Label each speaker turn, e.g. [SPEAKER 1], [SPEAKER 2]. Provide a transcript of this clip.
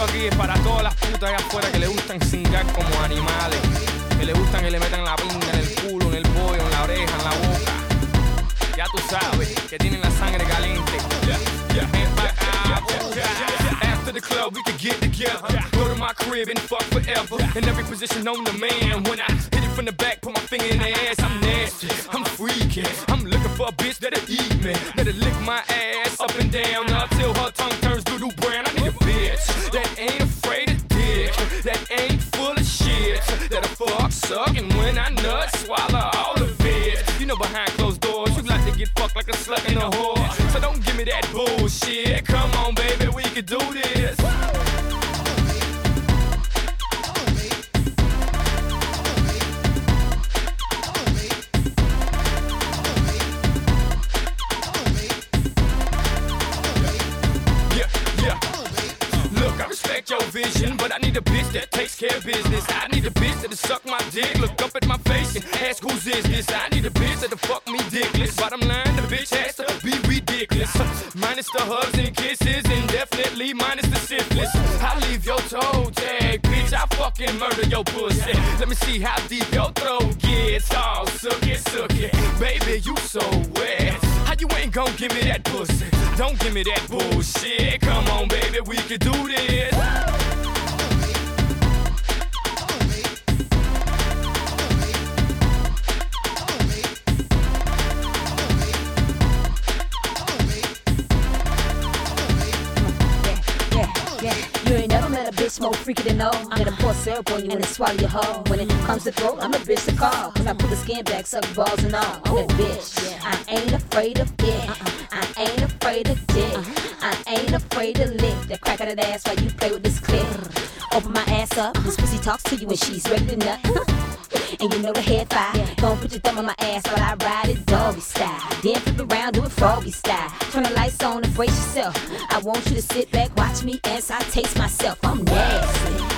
[SPEAKER 1] Esto aquí es para todas las putas allá afuera que le gustan cingar como animales. Que le gustan que le metan la pinga en el culo, en el bollo, en la oreja, en la boca. Ya tú sabes que tienen la sangre caliente. After the club, we could get together. Uh-huh. Go to my crib and fuck forever. In every position on the man. When I hit it from the back, put my finger in the ass. I'm nasty, I'm freaky. I'm looking for a bitch that'll eat me. That'll lick my ass up and down until her tongue turns blue brown. That ain't afraid of dick. That ain't full of shit. That'll fuck, suck, and when I nut, swallow all of it. You know, behind closed doors, you like to get fucked like a slut in a whore. So don't give me that bullshit. Come on, baby, we can do this. Vision, but I need a bitch that takes care of business. I need a bitch that'll suck my dick, look up at my face and ask who's is this. I need a bitch that'll fuck me dickless. Bottom line, the bitch has to be ridiculous. Minus the hugs and kisses, and definitely minus the syphilis. I leave your toe tag, bitch. I fucking murder your pussy. Let me see how deep your throat gets. Oh, suck it, suck it. Baby, you so wet. How you ain't gon' give me that pussy? Don't give me that bullshit. Come on, baby, we can do this.
[SPEAKER 2] Bitch more freaky than all. I'm gonna pour syrup on you and then swallow your whole. When it comes to throat, I'm a bitch to call. Cause I pull the skin back, suck balls and all. I'm that bitch. I ain't afraid of it. Uh-uh. I ain't afraid of dick. Uh-huh. I ain't afraid to lick the crack of that ass while you play with this clip. Open my ass up, this pussy talks to you and she's ready to nut. And you know the head fire. Gon' put your thumb on my ass while I ride it doggy style. Then flip around, do it froggy style. Turn the lights on and brace yourself. I want you to sit back, watch me as I taste myself. I'm nasty.